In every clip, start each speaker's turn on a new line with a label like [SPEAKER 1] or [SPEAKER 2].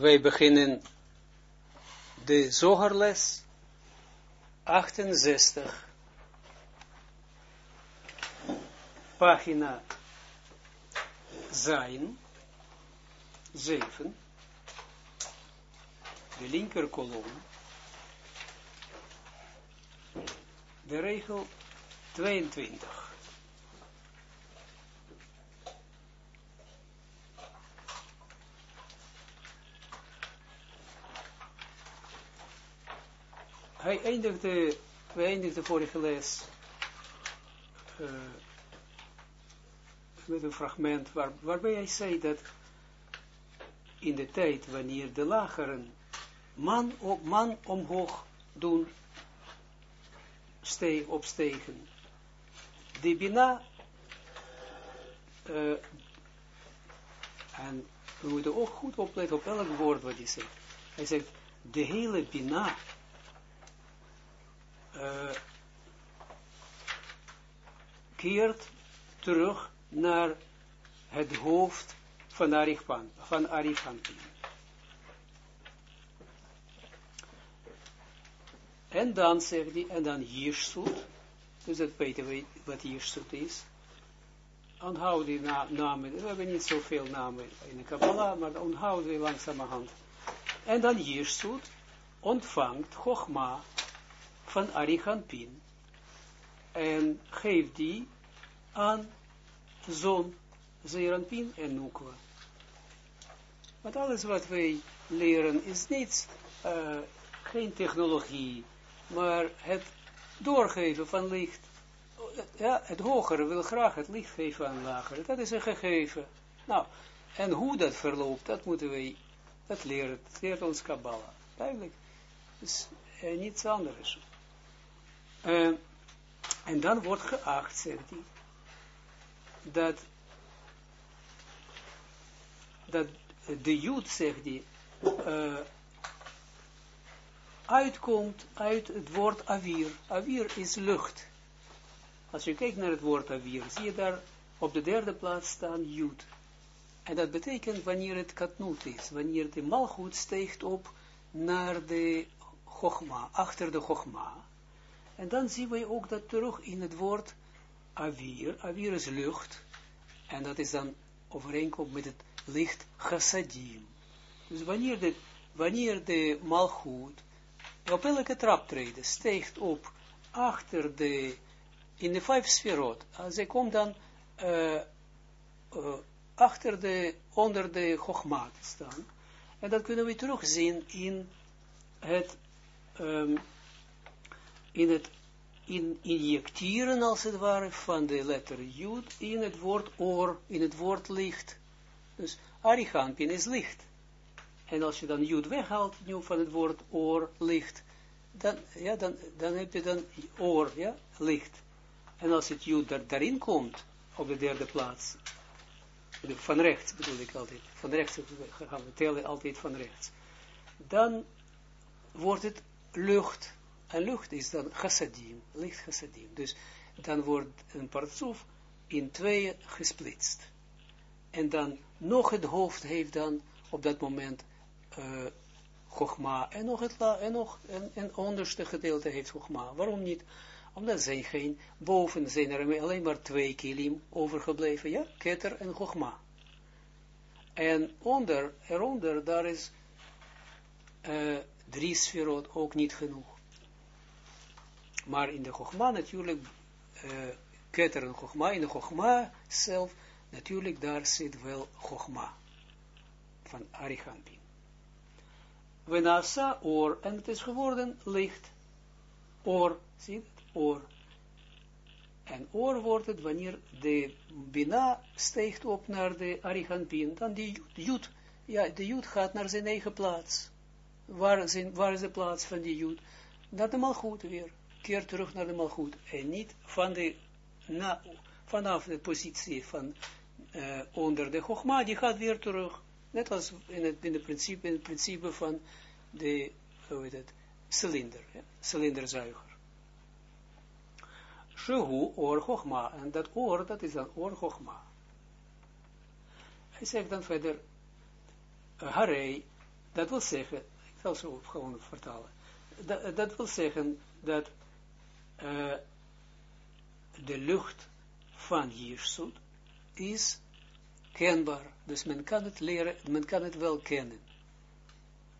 [SPEAKER 1] wij beginnen de zogerles 68, pagina zijn, 7, de linker kolom, de regel 22. Hij eindigde, we eindigde vorige les uh, met een fragment waar, waarbij hij zei dat in de tijd wanneer de lageren man, op, man omhoog doen, steeg, opstegen, de Bina, uh, en we moeten ook goed opletten op elk woord wat hij zegt. Hij zegt, de hele Bina uh, keert terug naar het hoofd van Arifan, van Arifantin. En dan zegt hij, en dan Jirsut, dus dat weten we wat Jirsut is. Onthoud die na namen, we hebben niet zoveel namen in de Kabbalah, maar onthoud die langzamerhand. En dan Jirsut ontvangt Chogma van Arichampin en geeft die aan zon, Zeranpin en Nukwa. Want alles wat wij leren is niet, uh, geen technologie, maar het doorgeven van licht. Ja, het hogere wil graag het licht geven aan lagere. Dat is een gegeven. Nou, en hoe dat verloopt, dat moeten wij, dat leren. Dat leert ons Kabbalah. Duidelijk. Dus uh, niets anders. Uh, en dan wordt geacht, zegt hij, dat, dat de jood, zegt hij, uh, uitkomt uit het woord avir. Avir is lucht. Als je kijkt naar het woord avir, zie je daar op de derde plaats staan jood. En dat betekent wanneer het katnoot is, wanneer de malgoed steekt op naar de chogma, achter de chogma. En dan zien we ook dat terug in het woord avir. Avir is lucht. En dat is dan overeenkomt met het licht chassadim. Dus wanneer de, wanneer de malgoed op elke traptreden steekt op achter de, in de vijf sferot, zij komt dan uh, uh, achter de, onder de chogma te staan. En dat kunnen we terugzien in het um, in het in injecteren, als het ware, van de letter Jud in het woord oor, in het woord licht. Dus Arichampin is licht. En als je dan Jud weghaalt, nu van het woord oor, licht, dan, ja, dan, dan heb je dan oor, ja, licht. En als het Jud daar, daarin komt, op de derde plaats, van rechts bedoel ik altijd, van rechts gaan we tellen altijd van rechts, dan wordt het lucht, en lucht is dan chassadim, licht chassadim. Dus dan wordt een partsoef in tweeën gesplitst. En dan nog het hoofd heeft dan op dat moment uh, Chogma. En nog het en nog een, een onderste gedeelte heeft Chogma. Waarom niet? Omdat zijn geen, boven zijn er alleen maar twee kilim overgebleven. Ja, Keter en Chogma. En onder, eronder, daar is uh, drie sferot ook niet genoeg. Maar in de Chogma natuurlijk, uh, Keter en Chogma, in de Chogma zelf, natuurlijk daar zit wel Chogma van Arichampin. We nasa oor, en het is geworden licht. Oor, zie je het? Oor. En oor wordt het wanneer de Bina steekt op naar de Arichampin, dan die Jud, ja, de Jud gaat naar zijn eigen plaats. Waar, zijn, waar is de plaats van die Jud? Dat helemaal goed weer keer terug naar de malgoed. En niet van de, na, vanaf de positie van uh, onder de chogma, die gaat weer terug. Net als in het, in het, principe, in het principe van de, hoe heet het, cilinder, ja, cilinderzuiger. Or en dat oor, dat is dan oor chogma. Hij zegt dan verder, harei, Dat wil zeggen, ik zal zo gewoon vertalen. Dat, dat wil zeggen dat uh, de lucht van Jirsut is kenbaar. Dus men kan het leren, men kan het wel kennen.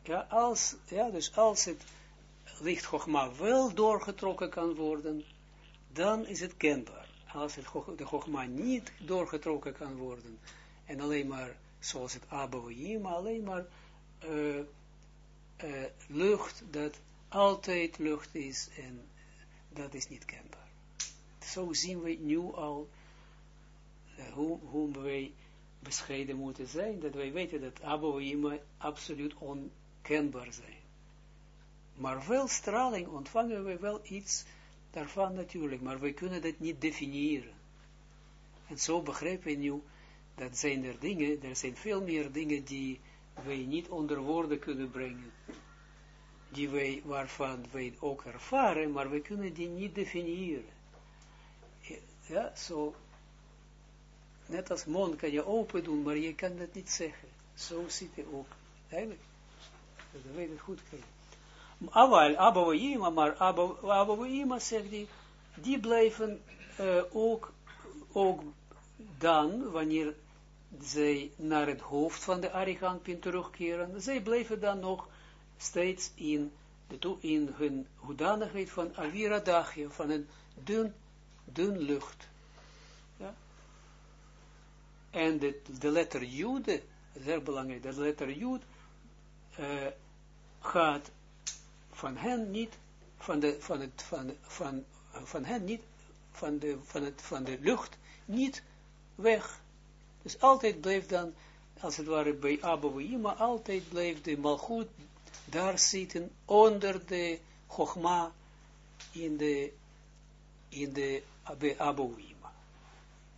[SPEAKER 1] Ja, als, ja, dus als het licht Chogma wel doorgetrokken kan worden, dan is het kenbaar. Als het, de Chogma niet doorgetrokken kan worden, en alleen maar, zoals het Abouhim, alleen maar uh, uh, lucht, dat altijd lucht is, en dat is niet kenbaar. Zo zien we nu al uh, hoe, hoe wij bescheiden moeten zijn, dat wij weten dat Abouhim absoluut onkenbaar zijn. Maar wel straling ontvangen we wel iets daarvan natuurlijk, maar we kunnen dat niet definiëren. En zo begrijpen we nu, dat zijn er dingen, er zijn veel meer dingen die wij niet onder woorden kunnen brengen. Die wij, waarvan wij ook ervaren, maar we kunnen die niet definiëren. Ja, zo, net als mond kan je open doen, maar je kan dat niet zeggen. Zo zit het ook. Eigenlijk, dat weet het goed. Kijken. Aval, Abouima, maar Abouima zegt die, die blijven uh, ook, ook dan, wanneer zij naar het hoofd van de Ariganpin terugkeren, zij blijven dan nog steeds in, de, in hun hoedanigheid van Avira Dagje, van een dun, dun lucht. Ja? En de, letter Jude, zeer belangrijk, de letter Jude uh, gaat van hen niet, van de, van het, van, van, van hen niet, van de, van het, van de lucht niet weg. Dus altijd bleef dan, als het ware bij Abba altijd bleef de malgoed daar zitten, onder de Chogma, in de, in de Abba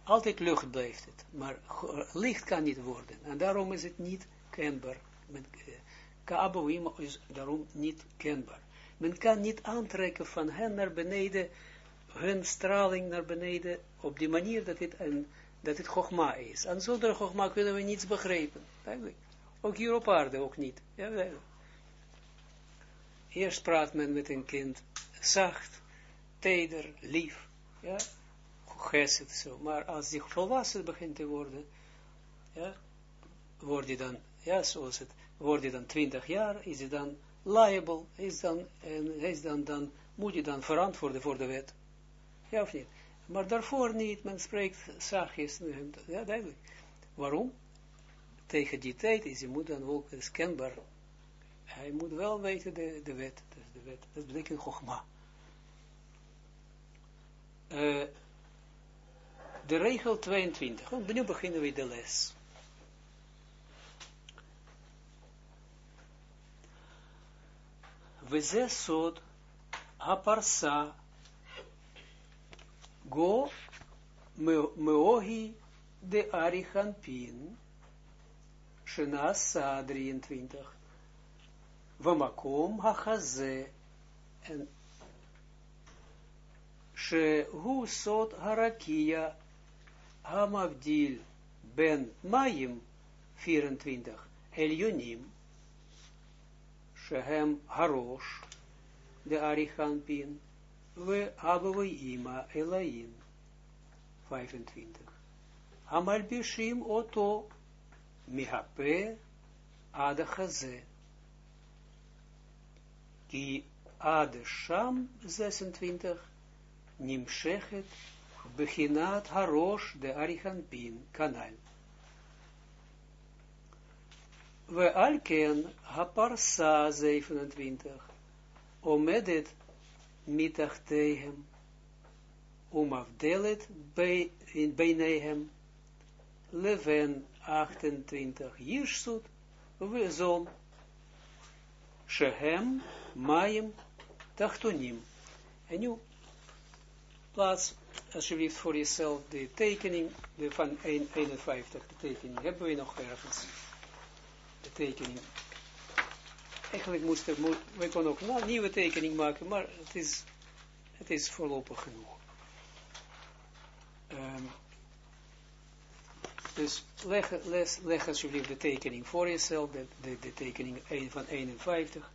[SPEAKER 1] Altijd lucht blijft het, maar licht kan niet worden. En daarom is het niet kenbaar. Met, eh, Ka'abouim is daarom niet kenbaar. Men kan niet aantrekken van hen naar beneden, hun straling naar beneden, op die manier dat het, een, dat het Chogma is. En zonder Chogma kunnen we niets begrijpen. Ook hier op aarde ook niet. Ja, Eerst praat men met een kind zacht, teder, lief, ja, geset zo. Maar als hij volwassen begint te worden, ja, wordt hij dan, ja, zoals het wordt hij dan 20 jaar, is hij dan liable, is dan, en is dan, dan, moet je dan verantwoorden voor de wet. Ja of niet? Maar daarvoor niet, men spreekt zachtjes, ja duidelijk. Waarom? Tegen die tijd is, hij moet dan ook, is kenbaar, hij moet wel weten de, de wet, dus de wet, dat betekent gogma. Uh, de regel 22, want nu beginnen we de les. וזה סוד הפרסה גו מאוהי דארי חנפין, שנעשה 23, Vamakom hachaze. En Shehu sot harakia hamavdil ben mayim 24 elionim shehem harosh de arichanpin we abovei ima elaim 25 hamalbishim oto mihape Adachaze Ki ad sham 26, nimshechet, bechinat harosh de arichanpin, kanal. we alken haparsa 27, omedet mitachtehem, um afdelet in beinehem, leven 28, jirsut, zon, shehem, mayim, tachtonim. En nu, plaats alsjeblieft voor jezelf de tekening de van 51, de tekening, hebben we nog ergens de tekening. Eigenlijk moesten we konden ook een nieuwe tekening maken, maar het is, het is voorlopig genoeg. Um, Dus leg alsjeblieft de tekening voor jezelf, de, de, de tekening van 51.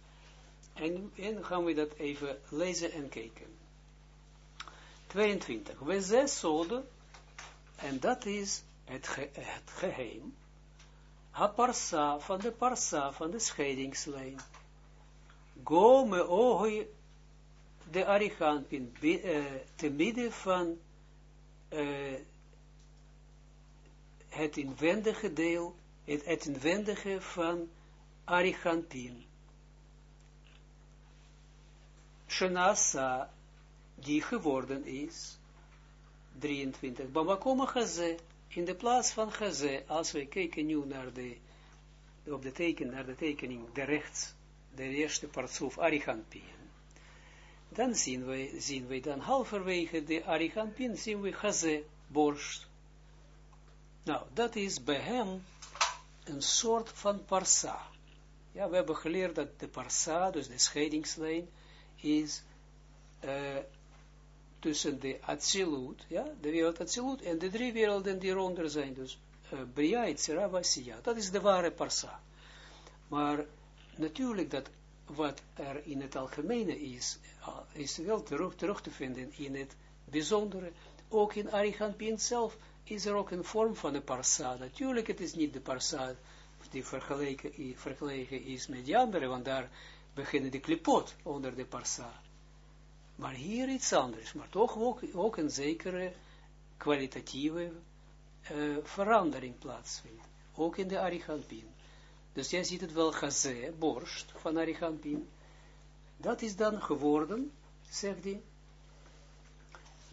[SPEAKER 1] En, en gaan we dat even lezen en kijken. 22. We zes zoden, en dat is het, het geheim, ha parsa, van de parsa, van de scheidingslijn. Go me ohi de ariganpin, uh, te midden van uh, het inwendige deel, het, inwendige van ariganpin. Shenasa, die geworden is, 23, Bamakoma Gaze, in de plaats van Gaze, als we kijken nu naar de, op de teken, naar de tekening, de rechts, de eerste partsoef, Ariganpin, dan zien we, zien we dan halverwege de Ariganpin, zien we Gaze, borst. Nou, dat is bij hem een soort van parsa. Ja, we hebben geleerd dat de parsa, dus de scheidingslijn, is uh, tussen de Atsilut, ja, de wereld Atsilut, en de drie werelden die eronder zijn, dus uh, Bria, Itzera. Dat is de ware parsa. Maar natuurlijk dat wat er in het algemene is, uh, is wel terug, terug te vinden in het bijzondere. Ook in Ariganpin zelf is er ook een vorm van de parsa. Natuurlijk, het is niet de parsa die vergeleken, vergeleken is met die andere, want daar beginnen de klipot onder de parsa. Maar hier iets anders, maar toch ook, ook een zekere kwalitatieve uh, verandering plaatsvindt. Ook in de Ariganpin. Dus jij ziet het wel, gazé, borst van Ariganpin. Dat is dan geworden, zegt hij,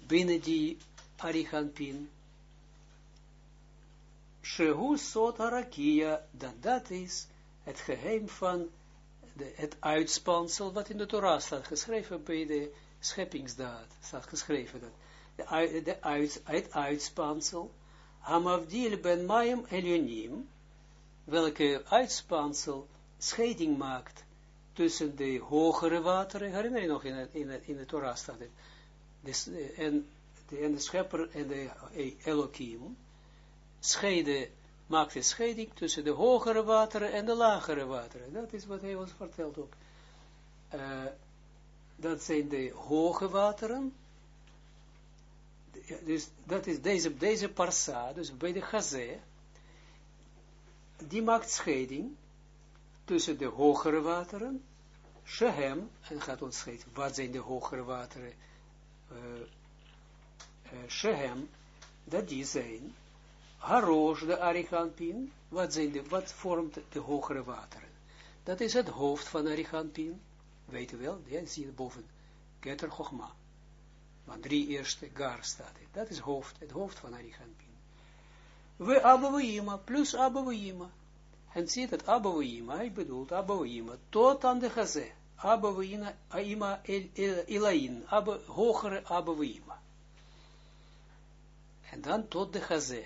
[SPEAKER 1] binnen die Ariganpin. Shehu sot harakia, dat dat is het geheim van de, het uitspansel, wat in de Torah staat geschreven bij de scheppingsdaad, staat geschreven dat. De, de uit, het uitspansel, hamavdil ben mayim elionim, welke uitspansel scheiding maakt tussen de hogere wateren, herinner je nog in in de Torah staat het, en, de, en de schepper en de Elohim, scheiden maakt een scheiding tussen de hogere wateren en de lagere wateren. Dat is wat hij ons vertelt ook. Uh, dat zijn de hoge wateren. Dus dat is deze, deze parsa, dus bij de gazé, die maakt scheiding tussen de hogere wateren, Shehem, en gaat ons scheiden, wat zijn de hogere wateren, uh, uh, Shehem, dat die zijn, Harosh, de Ariganpin, wat, zijn wat vormt de hogere wateren? Dat is het hoofd van Ariganpin, weet u wel, ja, zie boven, Keter Chochma. Drie eerste gar staat het. Dat is hoofd, het hoofd van Ariganpin. We Abouima, plus Abouima. En zie dat Abouima, ik bedoel Abouima, tot aan de Gazé. Abouima, Aima, el, el, Elain, hogere Abouima. En dan tot de Gazé.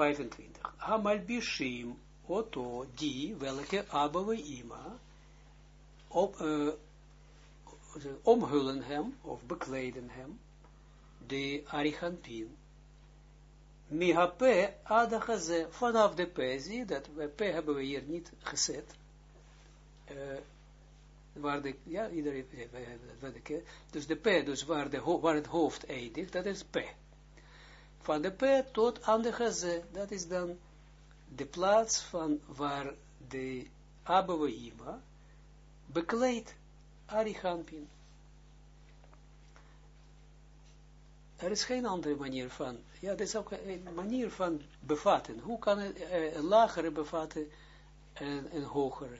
[SPEAKER 1] 25. Hamalbishim, Oto, die, welke Abba Ima, op, uh, omhullen hem, of bekleden hem, de Arigantin. Mihape adachaze, vanaf de P, zie dat, P hebben we hier niet gezet. Uh, waar de, ja, iedereen, dus de P, dus waar, de, waar het hoofd eindigt, dat is P van de P tot aan de Gazé, dat is dan de plaats van waar de Abouima bekleedt Arichampin. Er is geen andere manier van, ja, dat is ook een manier van bevatten. Hoe kan een, eh, een lagere bevatten en een hogere?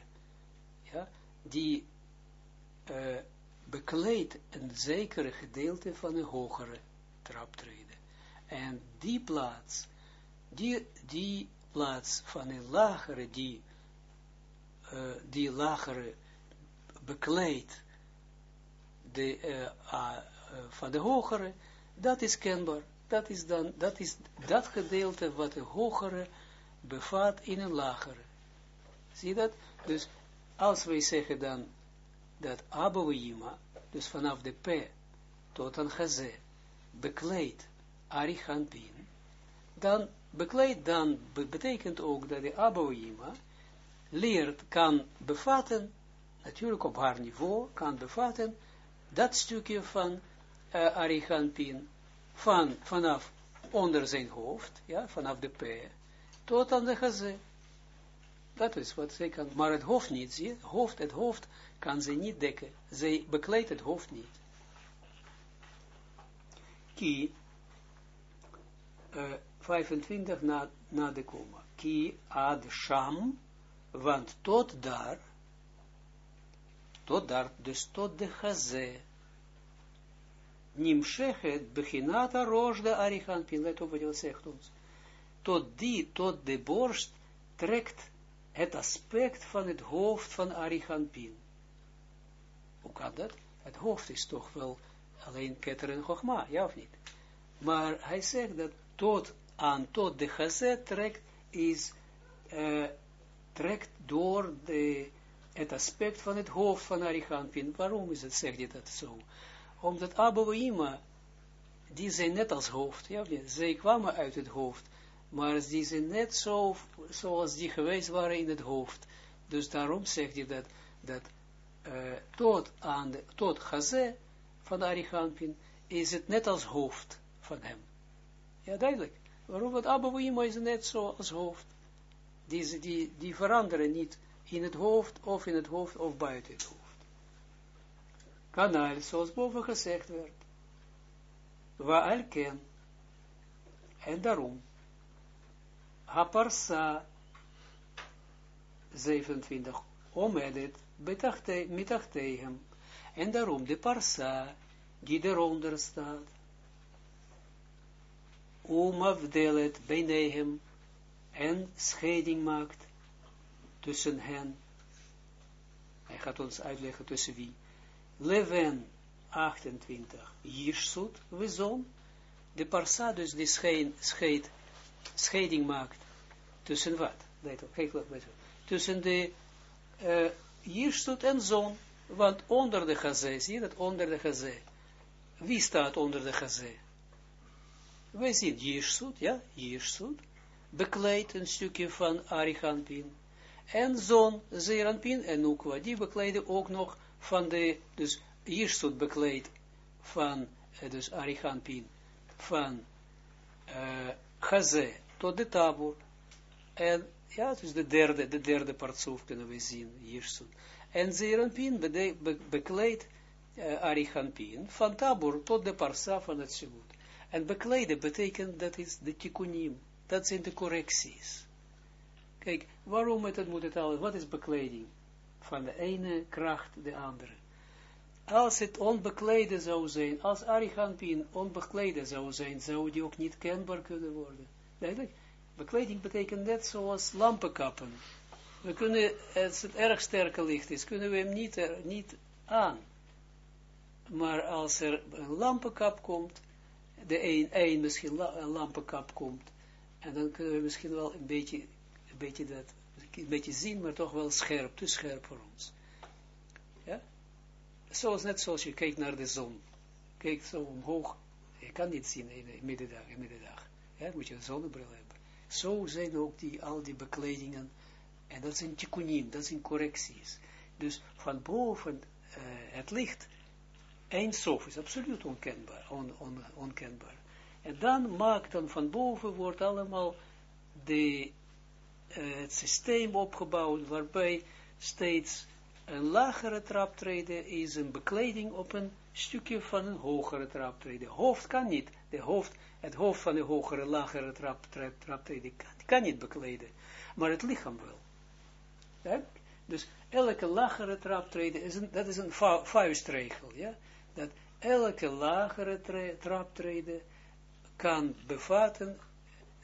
[SPEAKER 1] Ja, die uh, bekleedt een zekere gedeelte van een hogere traptreden. En die plaats, die, die plaats van een lagere, die, uh, die lagere bekleedt de, uh, uh, van de hogere, dat is kenbaar. Dat is dan, dat is dat gedeelte wat de hogere bevat in een lagere. Zie dat? Dus als wij zeggen dan dat Abouima, dus vanaf de P tot aan Gazé, bekleedt Arichampin, dan bekleed, dan betekent ook dat de Aboima leert, kan bevatten, natuurlijk op haar niveau, kan bevatten, dat stukje van uh, Arigantin, van, vanaf onder zijn hoofd, ja, vanaf de P, tot aan de gazé. Dat is wat zij kan, maar het hoofd niet, zie hoofd, het hoofd kan ze niet dekken. Zij bekleedt het hoofd niet. Uh, 25 na, na de komma. Ki ad sham, want tot daar, tot daar, dus tot de gazé, Nimshechet beginata roos de arichanpin, let op wat hij zegt ons. Tot die, tot de borst, trekt het aspect van het hoofd van arichanpin. Hoe kan dat? Het hoofd is toch wel alleen ketter en ja of niet? Maar hij zegt dat tot aan, tot de gazet trekt, is, uh, trekt door de, het aspect van het hoofd van Arichanpin. Waarom is het, zegt hij dat zo? Omdat Abouima, die zijn net als hoofd, ja, zij kwamen uit het hoofd, maar die zijn net zo, zoals die geweest waren in het hoofd. Dus daarom zegt hij dat, dat uh, tot aan tot Gazé van Arichampin is het net als hoofd van hem. Ja, duidelijk. Waarom? Want Abouima is net zo als hoofd. Die, die, die veranderen niet in het hoofd, of in het hoofd, of buiten het hoofd kanaal, zoals boven gezegd werd. Waal ken. En daarom. Haparsa 27. Omedet hem. En daarom de parsa die eronder staat. Umavdelet hem en scheiding maakt tussen hen. Hij gaat ons uitleggen tussen wie. Leven 28, Jirsut, we zon, de parsa dus die schein, scheid, scheiding maakt, tussen wat? Tussen de uh, en zon, want onder de gazé, zie je dat, onder de gazé, wie staat onder de gazé? Wij zien Jirsut, ja, Jirsut, bekleedt een stukje van Arihanpin, en zon, Zeranpin en Nukwa, die bekleiden ook nog van de, dus stond bekleed van, dus Arihanpin, van uh, tot de tabur. En ja, dus de derde, de derde partsoef kunnen we zien, stond. En Zeranpin be, be, bekleed uh, van tabur tot de parsa van het Shemut. En bekleden betekent dat is de tikkunim, dat zijn de correcties. Kijk, waarom het moet het al, wat is bekleding? van de ene kracht de andere. Als het onbeklede zou zijn, als Arihanpin onbeklede zou zijn, zou die ook niet kenbaar kunnen worden. Duidelijk? Bekleding betekent net zoals lampenkappen. We kunnen, als het erg sterke licht is, kunnen we hem niet, er, niet aan. Maar als er een lampenkap komt, de een, een misschien een lampenkap komt, en dan kunnen we misschien wel een beetje, een beetje dat een beetje zien, maar toch wel scherp, te scherp voor ons. Ja? Zoals net zoals je kijkt naar de zon. Kijk zo omhoog, je kan niet zien in de middendag. In middendag. Ja, moet je een zonnebril hebben. Zo zijn ook die, al die bekledingen, en dat zijn tikkunim, dat zijn correcties. Dus van boven uh, het licht, sof is absoluut onkenbaar, on, on, onkenbaar. En dan maakt dan van boven wordt allemaal de uh, het systeem opgebouwd, waarbij steeds een lagere traptreden is een bekleding op een stukje van een hogere traptreden. Hoofd kan niet. De hoofd, het hoofd van de hogere, lagere trap, trap, traptreden kan, kan, niet bekleden. Maar het lichaam wel. Ja? Dus elke lagere traptreden, is een, dat is een vuistregel. Ja? Dat elke lagere traptreden kan bevatten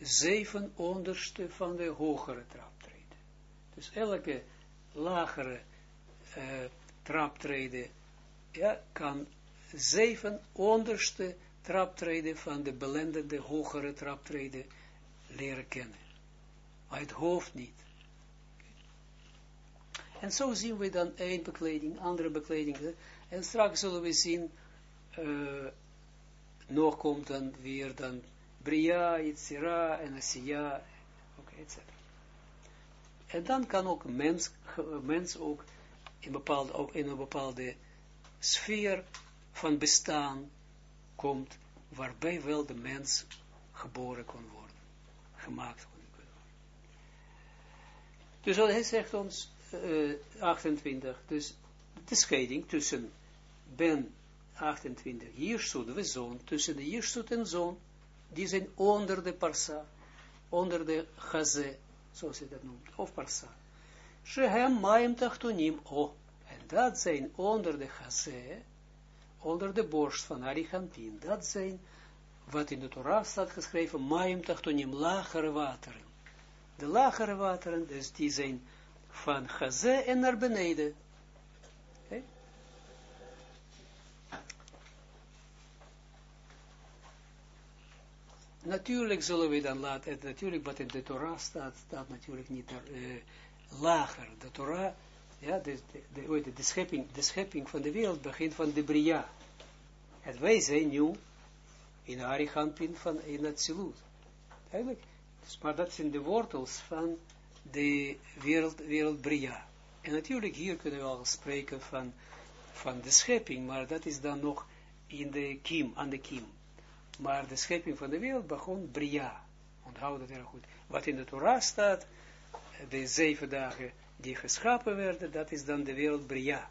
[SPEAKER 1] zeven onderste van de hogere traptreden. Dus elke lagere uh, traptreden ja, kan zeven onderste traptreden van de belendende hogere traptreden leren kennen. Uit hoofd niet. En zo zien we dan één bekleding, andere bekleding. En straks zullen we zien, uh, nog komt dan weer dan Bria, Yitzira en Asiya, etc. En dan kan ook mens, mens ook in, bepaalde, ook in een bepaalde sfeer van bestaan komt, waarbij wel de mens geboren kon worden, gemaakt kon worden. Dus hij zegt ons, uh, eh, 28, dus de scheiding tussen ben 28, Jirsut, we zoon, tussen de Jirsut en zoon, die zijn onder de parsa, onder de chaze, zoals je dat noemt, of parsa. Shehem maim tachtonim, oh, en dat zijn onder de chaze, onder de borst van Arichampin, dat zijn, wat in de Torah staat geschreven, maim tachtonim, lagere wateren. De lagere wateren, dus die zijn van chaze en naar beneden. Natuurlijk zullen we dan laten, natuurlijk wat in de Torah staat, staat natuurlijk niet uh, lager. De Torah, ja, de, de, de, de, schepping, de schepping van de wereld begint van de Bria. En wij zijn nu in Arichampin van in het Zilut. Eigenlijk, dus, maar dat zijn de wortels van de wereld, wereld Bria. En natuurlijk hier kunnen we al spreken van, van de schepping, maar dat is dan nog in de kiem, aan de kiem. Maar de schepping van de wereld begon Bria. Onthoud dat heel goed. Wat in de Torah staat, de zeven dagen die geschapen werden, dat is dan de wereld Bria.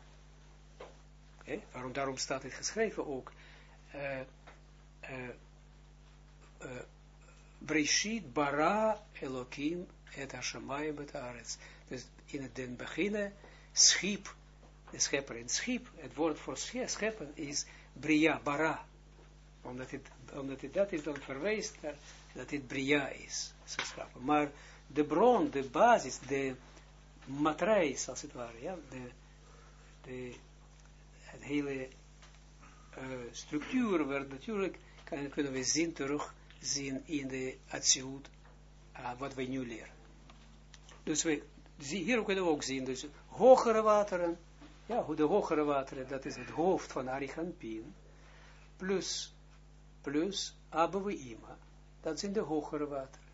[SPEAKER 1] Waarom, daarom staat het geschreven ook. Uh, uh, uh, Breshit bara Elohim et Hashemayim et Arets. Dus in het beginnen schiep, de schepper in schiep, het woord voor scheppen is Bria, bara. Omdat het omdat het, dat is dan verwijst naar dat het Bria is. Maar de bron, de basis, de matrijs, als het ware, ja, de, de hele uh, structuur werd natuurlijk, kan, kunnen we zien terug zien in de Atsiut, uh, wat wij nu leren. Dus we, hier kunnen we ook zien, dus hogere wateren, ja, de hogere wateren, dat is het hoofd van Arichampin, plus plus Ima, dat zijn de hogere wateren.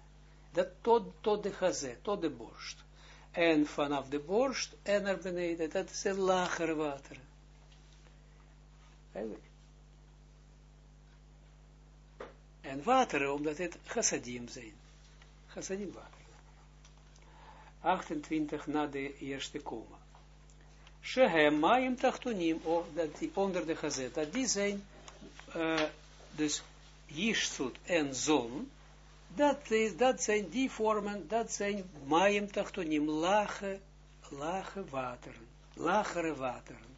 [SPEAKER 1] Dat tot, tot de gazet, tot de borst. En vanaf de borst en naar beneden, dat is de lagere wateren. En wateren, omdat het chassadim zijn. Chassadim water. 28 na de eerste koma. Shehem maim tachtonim, oh, dat die onder de gazet, dat die zijn uh, dus Jishsut en zon, dat, is, dat zijn die vormen, dat zijn Mayim Tachtonim, lage, lage wateren, lagere wateren.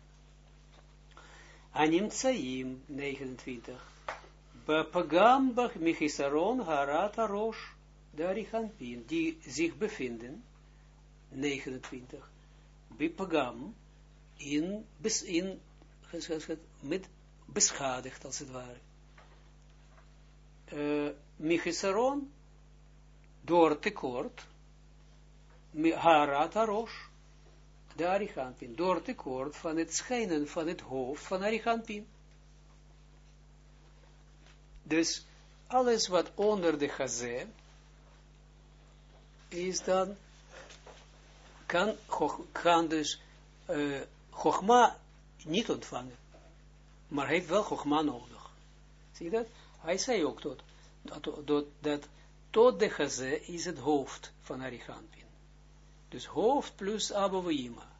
[SPEAKER 1] Anim Tsaim, 29. Bapagambach Michisaron Harata Rosh, de Arichanpin, die zich bevinden, 29. Bipagam, in, in, met beschadigd als het ware uh, door tekort, Harat Arosh, de Arichampin, door tekort van het schijnen van het hoofd van Arichampin. Dus alles wat onder de gazé is dan, kan, dus uh, niet ontvangen, maar heeft wel Chogma nodig. Zie je dat? Hij zei ook dat, dat, dat, tot de geze is het hoofd van Arichampin. Dus hoofd plus Abouima.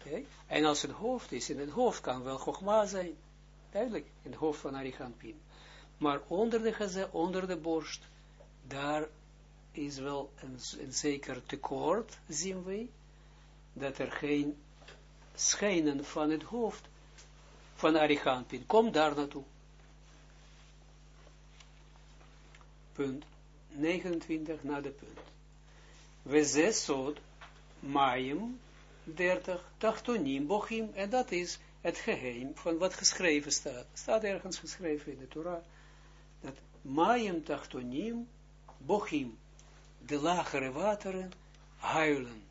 [SPEAKER 1] Okay? En als het hoofd is, in het hoofd kan wel Chogma zijn. Duidelijk, in het hoofd van Arichampin. Maar onder de geze, onder de borst, daar is wel een, zeker tekort, zien we, dat er geen schijnen van het hoofd van Arichampin. Kom daar naartoe. Punt 29 na de punt. We zesot maim 30 tachtonim bochim en dat is het geheim van wat geschreven staat. Staat ergens geschreven in de Torah dat maim tachtonim bochim de lagere wateren huilen.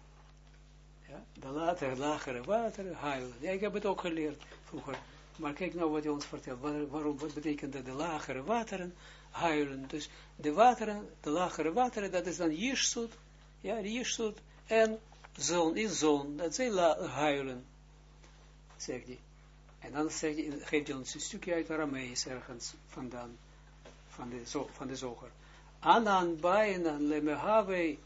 [SPEAKER 1] Ja, de later, lagere wateren huilen. Ja, ik heb het ook geleerd vroeger Maar kijk nou wat hij ons vertelt. waarom, wat betekent dat de lagere wateren huilen? Dus de wateren, de lagere wateren, dat is dan Jirsut, ja, Jirsut en zon, in zon, dat zij huilen, zegt hij. En dan zegt hij, geeft hij ons een stukje uit Aramees ergens vandaan, van de, zo, van de zoger. Anan bainan lemehave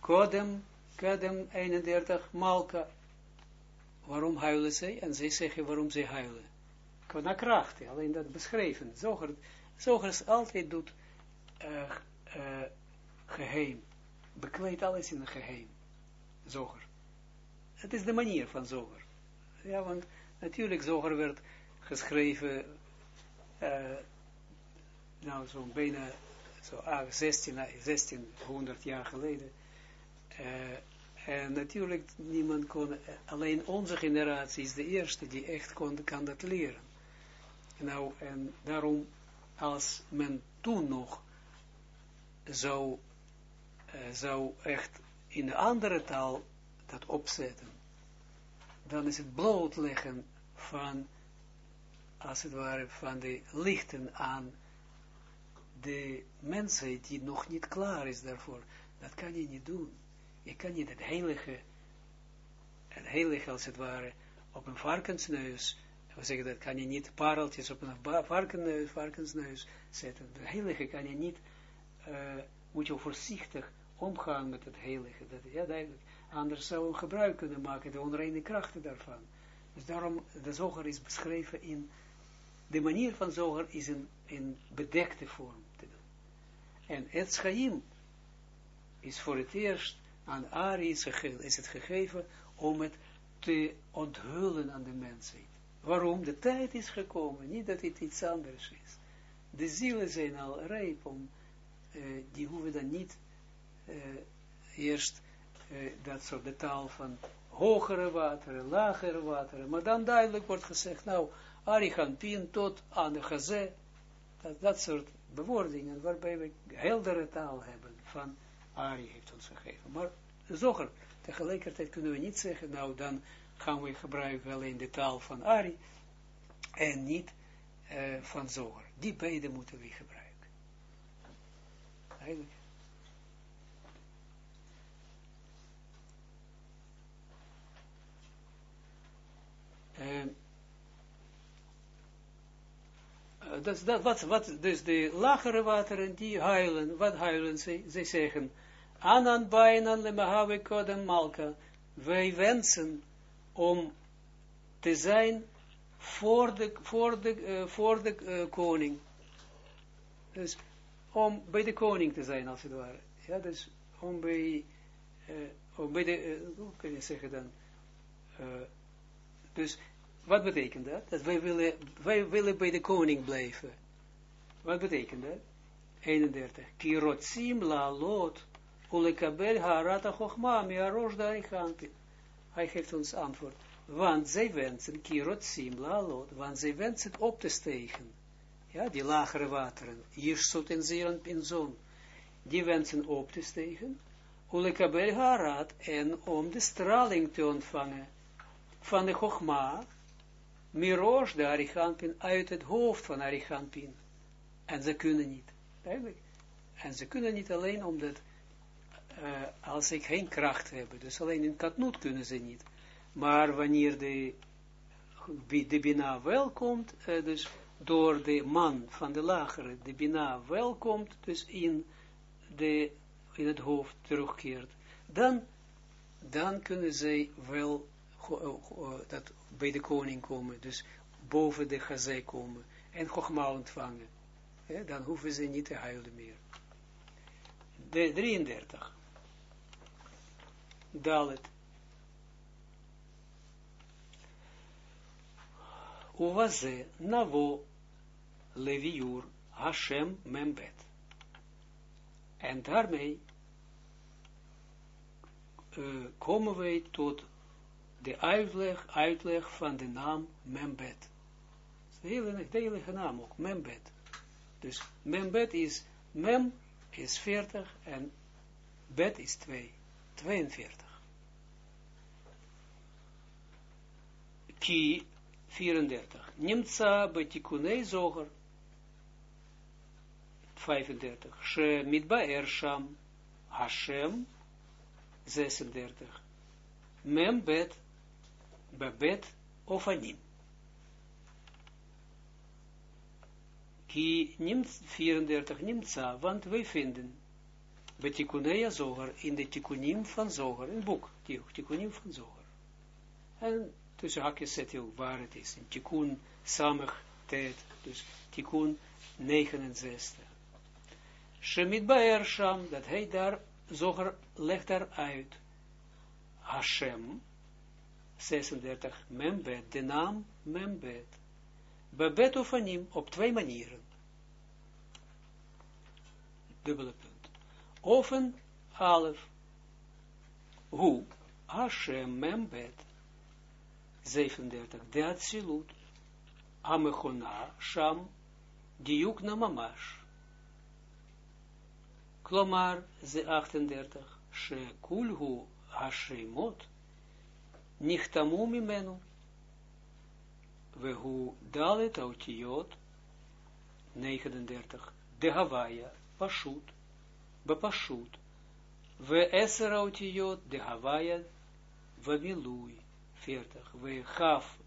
[SPEAKER 1] kodem, kodem 31, malka. Waarom huilen zij? En zij zeggen waarom zij huilen. Qua kracht, alleen dat beschreven. Zoger, zoger altijd doet uh, uh, geheim. Bekleedt alles in een geheim. Zoger. Het is de manier van zoger. Ja, want natuurlijk zoger werd geschreven uh, nou zo'n bijna zo, 16, 1600 jaar geleden. En natuurlijk, niemand kon, alleen onze generatie is de eerste die echt kon, kan dat leren. Nou, en daarom, als men toen nog zou, uh, zou echt in een andere taal dat opzetten, dan is het blootleggen van, als het ware, van de lichten aan de mensheid die nog niet klaar is daarvoor. Dat kan je niet doen. Je kan niet het heilige, het heilige als het ware, op een varkensneus, we zeggen dat kan je niet pareltjes op een varkensneus, varkensneus zetten. Het heilige kan je niet, uh, moet je voorzichtig omgaan met het heilige. Dat, ja, duidelijk. Anders zou je gebruik kunnen maken, de onreine krachten daarvan. Dus daarom, de zoger is beschreven in, de manier van zoger is in, in bedekte vorm te doen. En het schaim is voor het eerst aan Ari is het gegeven om het te onthullen aan de mensheid. Waarom? De tijd is gekomen, niet dat het iets anders is. De zielen zijn al rijp om, uh, die hoeven dan niet uh, eerst uh, dat soort de taal van hogere wateren, lagere wateren, maar dan duidelijk wordt gezegd, nou, Pin tot aan de dat, dat soort bewoordingen, waarbij we heldere taal hebben van Ari heeft ons gegeven. Maar zoger, tegelijkertijd kunnen we niet zeggen, nou dan gaan we gebruiken alleen de taal van Ari en niet uh, van zoger. Die beide moeten we gebruiken. Eigenlijk. Uh, dat, dat, wat, wat, dus de lagere wateren, die huilen, wat huilen ze? Ze zeggen, Anan bainan le mahawe kodem malka, wij wensen om te zijn voor de, voor de, uh, voor de uh, koning. Dus om bij de koning te zijn, als het ware. Ja, dus om bij, uh, om bij de, hoe kun je zeggen dan? dus wat betekent dat? Dat wij willen, wij willen bij de koning blijven. Wat betekent dat? 31. Kirotzim la lot ulekabel harata chochma mi arosh darichanpin. Hij geeft ons antwoord. Want zij wensen, kirotzim la lot, want zij wensen op te stegen. Ja, die lagere wateren. Jirsut en zon. Die wensen op te stegen. Ulekabel harat en om de straling te ontvangen van de Chogma, Mirosh de Arichanpin, uit het hoofd van Arichanpin. En ze kunnen niet. En ze kunnen niet alleen omdat, uh, als ik geen kracht heb, dus alleen in Katnoot kunnen ze niet. Maar wanneer de, de Bina komt, uh, dus door de man van de lagere, de Bina wel komt, dus in, de, in het hoofd terugkeert, dan, dan kunnen zij wel uh, dat bij de koning komen, dus boven de gazé komen en Chogma ontvangen. Dan hoeven ze niet te huilen meer. De 33. Dalet. Uwaze navo leviur Hashem membet. En daarmee uh, komen wij tot de uitleg, uitleg van de naam Membet. De hele, de hele naam ook, Membet. Dus Membet is, Mem is 40 en Bet is 2, 42. Ki 34. Nimtza betikunei zoger. 35. She mitbaer sham. Hashem. 36. Mem bet. Babet ofanim. Ki nimt 34 nimtza, want wij vinden Betikunei zoger in de tikunim van zoger, een boek, tikunim van zoger. En tussen hakjes zet je waar het is. In tikun samig tet, dus tikun 69. Shemit baer sham, dat hij daar, zoger legt daar uit. Hashem, 36, membet, de naam membet. Bebet of anim, op twee manieren. Dubbele punt. Ofen, half. Hoe? Hashem membet. 37. De Atsilut. Amechona, Sham, Diuk na mamash. Klomar, ze 38. She kulhu hashemot. Nichtamu mimenu. Vehu dalet autiot. 39. De Havaya, Pashut. Bepashut. Ve eser autiot, de Havaya, Vamilui. 40. We gaf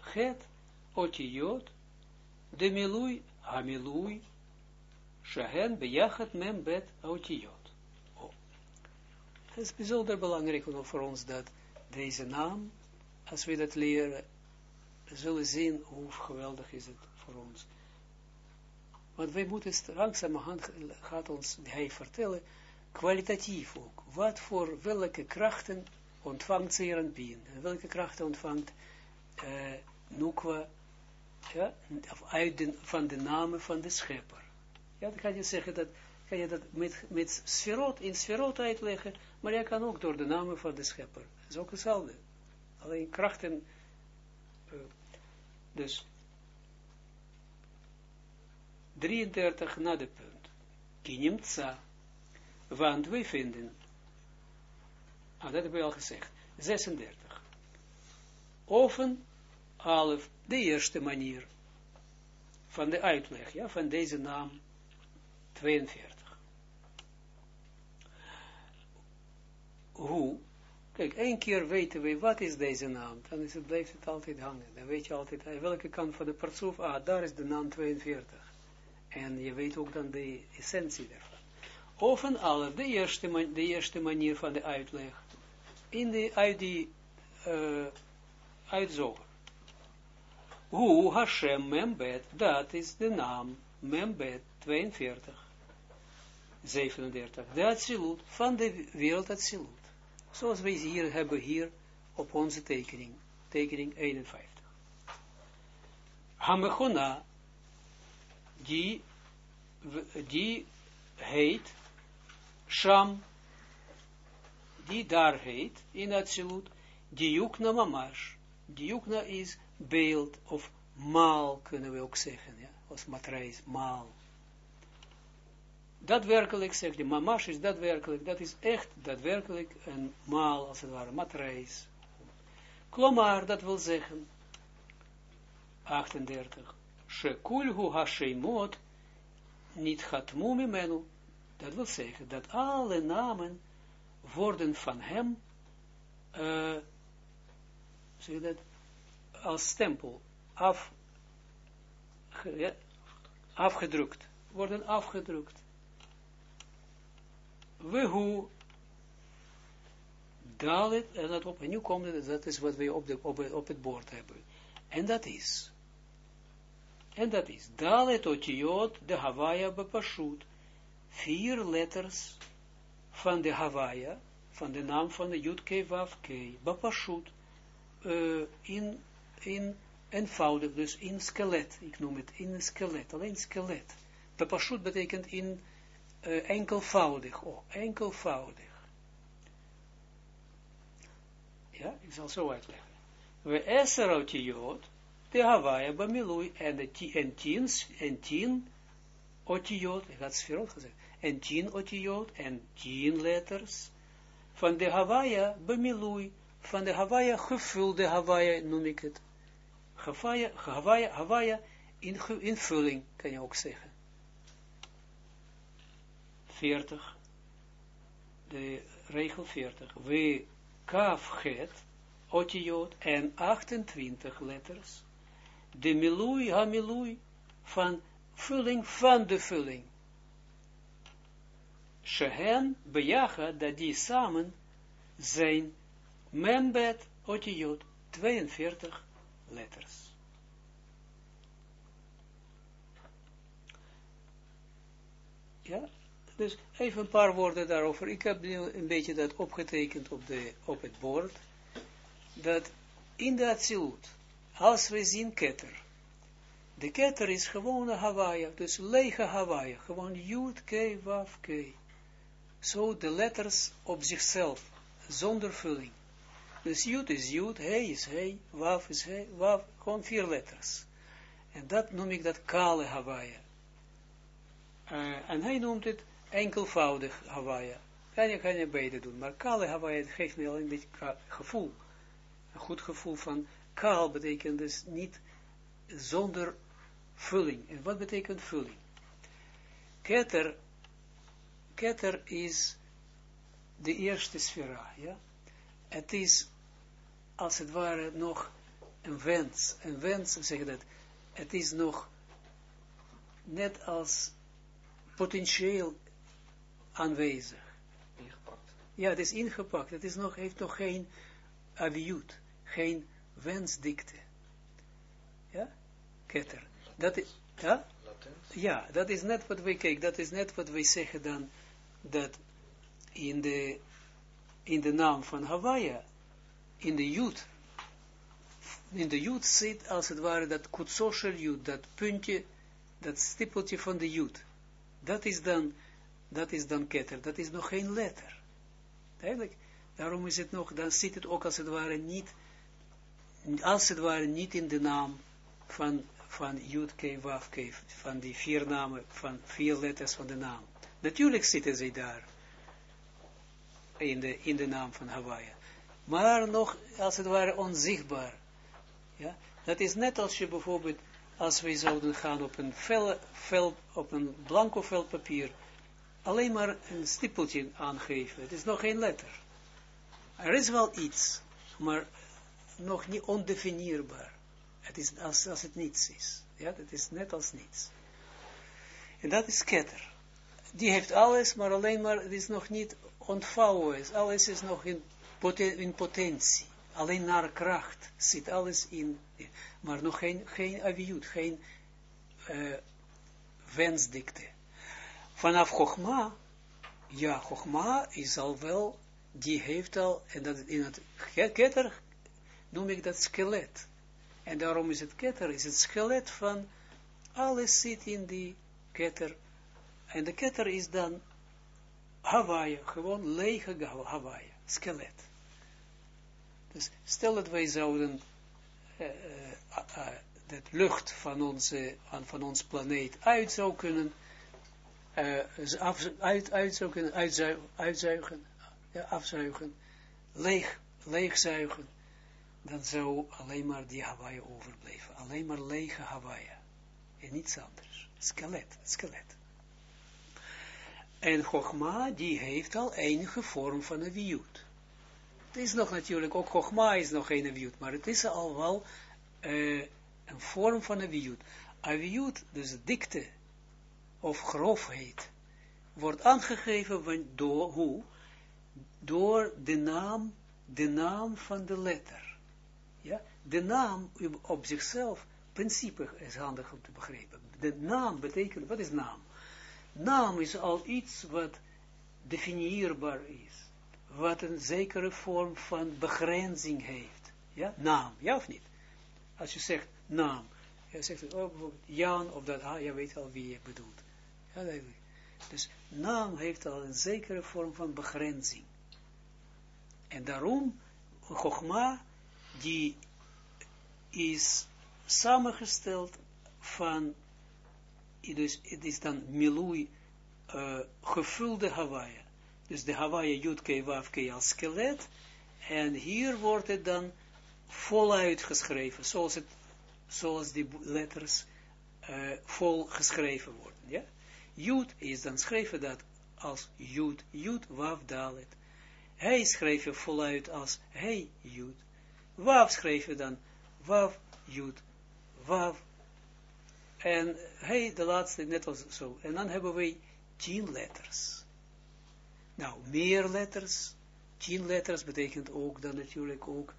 [SPEAKER 1] het otiot de milui hamilui shahen bejachet mem bet otiot. Oh. Het is bijzonder belangrijk voor ons dat deze naam, als we dat leren, zullen zien hoe geweldig is het voor ons. Want wij moeten langzamerhand gaat ons hij vertellen, kwalitatief ook, wat voor welke krachten ontvangt Zeranpien. Welke krachten ontvangt uh, Nukwa ja, uit van de namen van de schepper. Ja, dan kan je zeggen dat, kan je dat met, met sferot, in sferot uitleggen, maar je kan ook door de namen van de schepper. Dat is ook hetzelfde. Alleen krachten, uh, dus 33 na de punt. Kinimtsa, want wij vinden Ah, dat hebben we al gezegd. 36. Oven, half, de eerste manier van de uitleg, ja, van deze naam 42. Hoe? Kijk, één keer weten we, wat is deze naam? Dan is het, blijft het altijd hangen. Dan weet je altijd, aan welke kant van de partsoef, ah, daar is de naam 42. En je weet ook dan de essentie daarvan. Oven alle, de eerste, de eerste manier van de uitleg in de, uit die uh, uitzoger. Hoe Hashem Membet, dat is de naam Membet 42, 37, de Atsilut van de wereld Atsilut. Zoals wij hier hebben hier op onze tekening, tekening 51. Hamechona, die, die heet Sham die daar heet, in Atsilut, diukna mamash. Diukna is beeld, of maal, kunnen we ook zeggen, ja, als matrijs, maal. Daadwerkelijk, zegt de mamash is daadwerkelijk, dat is echt daadwerkelijk een maal, als het ware, matrijs. Klomar, dat wil zeggen, 38, Shekulhu hashemot, niet hatmu dat wil zeggen, dat alle namen worden van hem, uh, zeg dat, als stempel af, ja, afgedrukt, worden afgedrukt. We hoe dalet, en dat op, en nu komt het, dat is wat we op, op het bord hebben. En dat is, en dat is, dalet otiot de Hawaii bepashut, vier letters, van de Hawaii, van de naam van de Jutke Wafke, Bapashut, uh, in, in eenvoudig, dus in skelet, ik noem het in skelet, alleen skelet. Bapashut betekent in uh, enkelvoudig, oh, enkelvoudig. Ja, ik zal zo uitleggen. We eser otiot, de Hawaii bamilui, en, de, en tien, en tien otiot, ik had sferot gezegd, en tien otiot en tien letters van de Hawaii bemilui, van de Hawaii gevulde Hawaii noem ik het, Hawaii, Hawaii in invulling, kan je ook zeggen. 40, de regel 40. We kaf het, otiot en 28 letters. De milui, ha milui, van vulling van de vulling. Shehen, bejaga, dat die samen zijn membet, otiot, 42 letters. Ja, dus even een paar woorden daarover. Ik heb nu een beetje dat opgetekend op, de, op het bord. Dat in de Atsilut, als we zien ketter. De ketter is gewoon Hawaii, dus lege Hawaii. Gewoon Jud, K, Waf, K. Zo de letters op zichzelf, zonder vulling. Dus Jud is Jud, He is He, Waf is He, Waf, gewoon vier letters. En dat noem ik dat kale Hawaii. Uh, en hij noemt het enkelvoudig Hawaii. Kan je, kan je beide doen. Maar kale Hawaii geeft me al een beetje gevoel. Een goed gevoel van kaal betekent dus niet zonder vulling. En wat betekent vulling? Keter, keter is de eerste sfera, ja. Het is, als het ware, nog een wens. Een wens, zeg dat, het is nog net als potentieel aanwezig.
[SPEAKER 2] Ingepakt.
[SPEAKER 1] Ja, het is ingepakt. Het is nog, heeft nog geen aviut, geen wensdikte. Ja, ketter. Dat is, ja? Ja, dat is net wat wij, kijk, dat is net wat wij zeggen dan, dat in de, in de naam van Hawaii, in de Jud, in de Jud zit als het ware dat kutsosher Jud, dat puntje, dat stippeltje van de Jud. Dat is dan dat is dan ketter, dat is nog geen letter. Eigenlijk, daarom is het nog, dan zit het ook als het ware niet, als het ware niet in de naam van, van Yud, K, Waf, K, van die vier namen, van vier letters van de naam. Natuurlijk zitten ze daar, in de, in de naam van Hawaii. Maar nog, als het ware, onzichtbaar. Ja? Dat is net als je bijvoorbeeld, als wij zouden gaan op een vel op een blanco vel papier, alleen maar een stippeltje aangeven. Het is nog geen letter. Er is wel iets, maar nog niet ondefinieerbaar. Het is als, als het niets is. Ja, het is net als niets. En dat is ketter. Die heeft alles, maar alleen maar, het is nog niet ontvouwen. Alles is nog in, in potentie. Alleen naar kracht zit alles in, maar nog geen, geen aviut, geen uh, wensdikte. Vanaf Chogma, ja, Chogma is al wel, die heeft al, en dat in het ketter noem ik dat skelet. En daarom is het ketter, is het skelet van, alles zit in die ketter. En de ketter is dan Hawaii, gewoon lege Hawaii, skelet. Dus stel dat wij zouden uh, de lucht van, onze, van ons planeet uit zou kunnen uh, af, uit, uitzoeken, uitzuigen, uitzuigen ja, afzuigen, leeg, leegzuigen, dan zou alleen maar die Hawaii overblijven. Alleen maar lege Hawaii. En niets anders. Skelet, skelet. En Chogma, die heeft al enige vorm van een wiut. Het is nog natuurlijk, ook Chogma is nog geen wiut, maar het is al wel uh, een vorm van een wiut. Een wiut, dus dikte, of grofheid wordt aangegeven door hoe? Door de naam, de naam van de letter. Ja, de naam op zichzelf, principe is handig om te begrijpen. De naam betekent, wat is naam? Naam is al iets wat definieerbaar is, wat een zekere vorm van begrenzing heeft. Ja, naam, ja of niet? Als je zegt naam, je zegt, oh, Jan of dat, ah, je weet al wie je bedoelt. Ja, dus naam heeft al een zekere vorm van begrenzing. En daarom, Chogma, die is samengesteld van, dus het is dan Milui, uh, gevulde Hawaii. Dus de Hawaii Jutke Wafke als skelet, en hier wordt het dan voluit geschreven, zoals het zoals die letters uh, vol geschreven worden. Ja? Jud is dan schreven dat als Jud, Jud, Wav, Dalet. Hij schreef voluit als hij, Jud. Wav schreef je dan Wav, Jud, Wav. En hij, de laatste, net als zo. En dan hebben we tien letters. Nou, meer letters. Tien letters betekent ook dan natuurlijk ook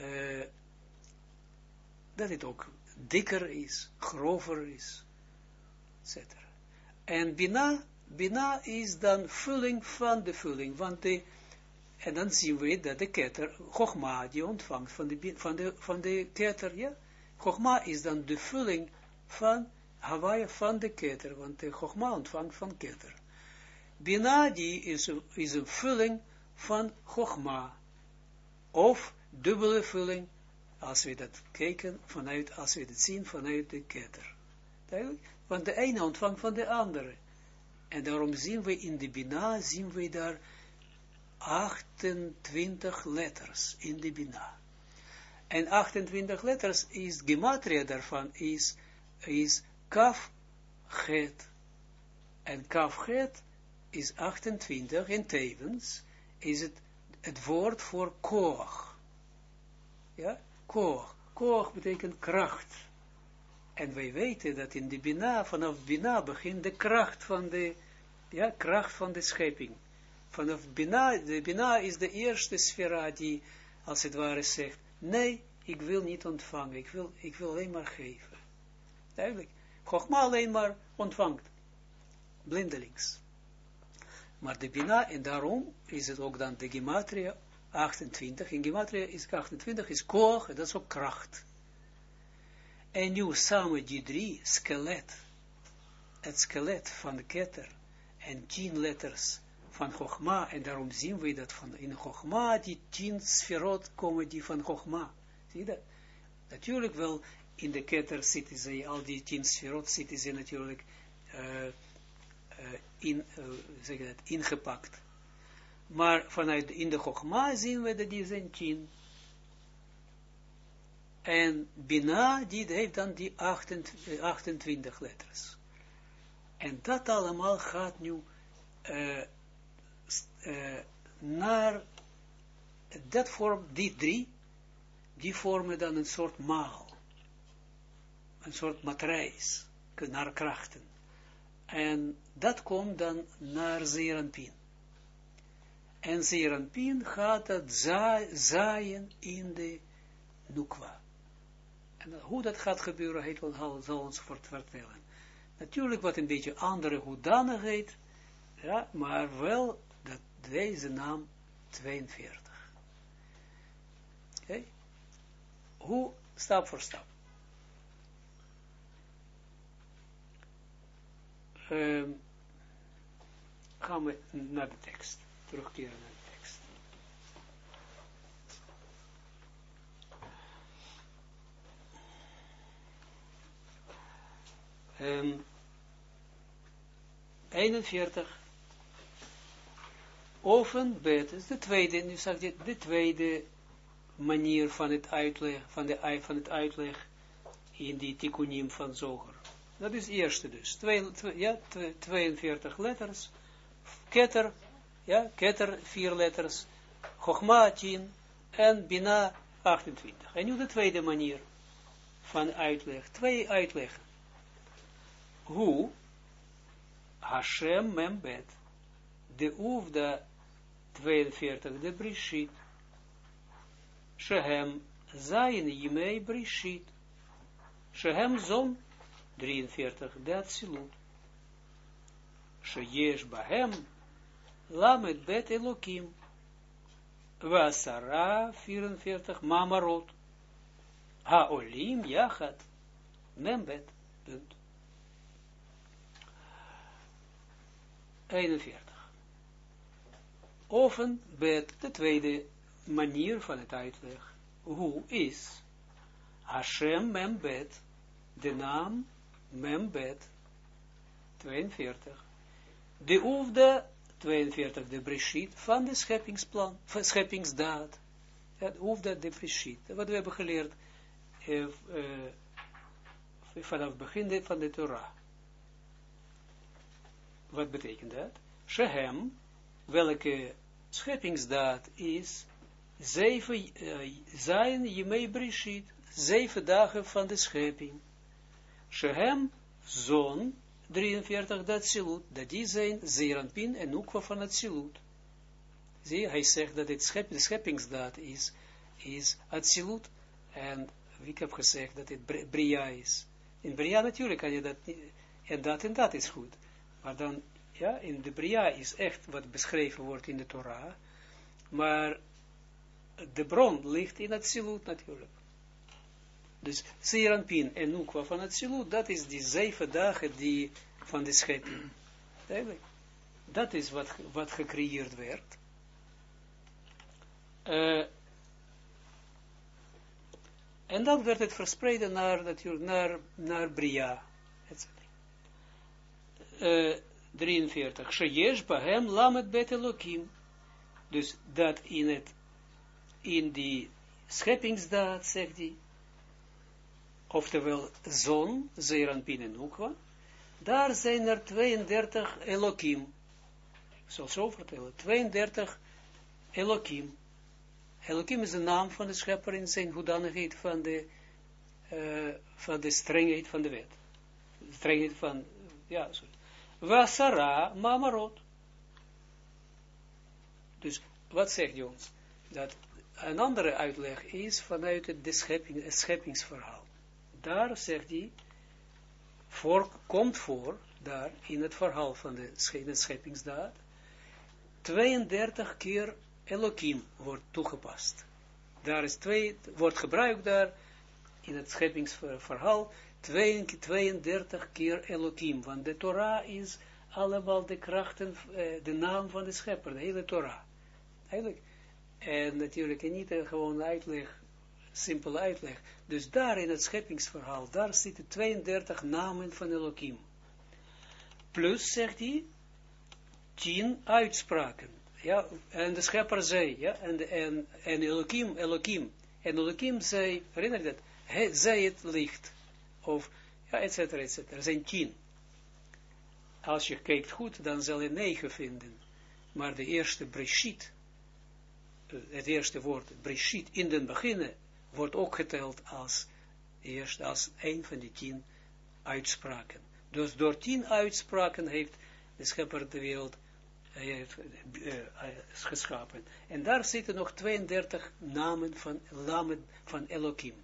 [SPEAKER 1] uh, dat het ook dikker is, grover is, etc. En Bina, Bina is dan vulling van de vulling, want de, en dan zien we dat de ketter, Chogma, die ontvangt van de, van de, van de ketter, ja, is dan de vulling van Hawaii van de ketter, want de Chogma ontvangt van ketter. Bina, die is, is een vulling van Chogma, of dubbele vulling als we dat kijken vanuit, als we het zien vanuit de ketter. Duidelijk? Want de ene ontvangt van de andere. En daarom zien we in de Bina, zien we daar 28 letters in de Bina. En 28 letters is, gematria daarvan is, is kaf het. En kaf het is 28 en tevens is het het woord voor koog. Ja, koog. Koog betekent kracht. En wij weten dat in de Bina, vanaf Bina begint de kracht van de, ja, kracht van de schepping. Vanaf Bina, de Bina is de eerste sfera die, als het ware, zegt, nee, ik wil niet ontvangen, ik wil, ik wil alleen maar geven. Duidelijk. Chogma alleen maar ontvangt. Blindelings. Maar de Bina, en daarom is het ook dan de Gematria 28, in Gematria is 28, is koch, dat is ook kracht. En nu samen die drie, skelet, het skelet van de ketter, en tien letters van Chogma, en daarom zien we dat van in Chogma, die tien sferot komen die van Chogma. Zie je dat? Natuurlijk wel, in de ketter zitten ze, al die tien sferot zitten ze natuurlijk uh, uh, in, uh, zeg ingepakt. Maar vanuit in de Chogma zien we dat die zijn tien. En Bina, die heeft dan die 28, 28 letters. En dat allemaal gaat nu uh, naar, dat vorm, die drie, die vormen dan een soort maal. Een soort matrijs, naar krachten. En dat komt dan naar Zeranpin. En Zeranpin gaat het zaaien in de Nukwa. En hoe dat gaat gebeuren, hij zal ons vertellen. Natuurlijk wat een beetje andere hoedanigheid, ja, maar wel dat deze naam 42. Oké? Hoe, stap voor stap. Um, gaan we naar de tekst terugkeren naar de tekst. Um, 41 ovenbed is de tweede, nu zeg je de tweede manier van het uitleg, van, de, van het uitleg in die tikkunim van Zoger. Dat is het eerste dus. Twee, ja, 42 letters. Ketter ja, ketter, vier letters, Chogma, 10, en Bina, 28. En nu de tweede manier van uitleg, twee uitleggen. Hoe, Hashem membet, de oefda 42, de Brishit, Shehem, Zayin Yimei Brishit, Shehem Zon, 43, de Atsilut, Sheyesh Bahem, Lamet bet Elokim. Vasara 44 Mamarot. Haolim Yachat. Membet. Punt. 41. Oven bet, de tweede manier van het uitleg. Hoe is Hashem Membet, de naam Membet, 42. De oefde 42 de Breshit van de scheppingsplan, scheppingsdaad. Het hoeft dat de Breshit. Wat we hebben geleerd, uh, uh, vanaf het begin van de Torah. Wat betekent dat? Shehem, welke scheppingsdaad is, zeven, uh, zijn Jemei Brishit, zeven dagen van de schepping. Shehem, zon, 43, dat silut, dat die zijn Zeranpin en Ukwa van het silut. Zie, hij zegt dat het schep, de is, is Atsilut, en ik heb gezegd dat het Bria is. In Bria natuurlijk kan je dat en dat en dat is goed. Maar dan, ja, in de Bria is echt wat beschreven wordt in de Torah, maar de bron ligt in het Silut natuurlijk. Dus Zeranpin en Nukwa van het Silut, dat is die zeven dagen die van de schepping. Dat is wat, wat gecreëerd werd. Uh, en dan werd het verspreid naar, natuurlijk, naar, naar Bria. Uh, 43. Sheyesh bahem lamet bet elokim. Dus dat in het, in die scheppingsdaad, zegt hij, oftewel zon, Zeran Pin Ukwa, daar zijn er 32 Elohim. Zal zo vertellen, 32 Elohim. Elohim is de naam van de schepper in zijn hoedanigheid van de, uh, van de strengheid van de wet. Strengheid van, ja, sorry. Wasara mamarot. Dus, wat zegt hij ons? Dat een andere uitleg is vanuit het, de schepping, het scheppingsverhaal. Daar zegt hij, voor, komt voor, daar in het verhaal van de, scheppingsdaad, 32 keer Elohim wordt toegepast. Daar is twee, wordt gebruikt daar in het scheppingsverhaal 32 keer Elohim, want de Torah is allemaal de krachten, eh, de naam van de schepper, de hele Torah. Eigenlijk. En natuurlijk niet gewoon uitleg, simpele uitleg. Dus daar in het scheppingsverhaal, daar zitten 32 namen van Elohim. Plus, zegt hij, 10 uitspraken. Ja, en de schepper zei, ja, en, en, en Elohim, Elohim, en Elohim zei, herinner je dat, hij zei het licht, of, ja, et cetera, et cetera, er zijn tien. Als je kijkt goed, dan zal je negen vinden, maar de eerste Breshit, eh, het eerste woord Breshit in den beginnen, wordt ook geteld als, eerst als een van die tien uitspraken. Dus door tien uitspraken heeft de schepper de wereld uh, geschapen. En daar zitten nog 32 namen van, namen van Elohim.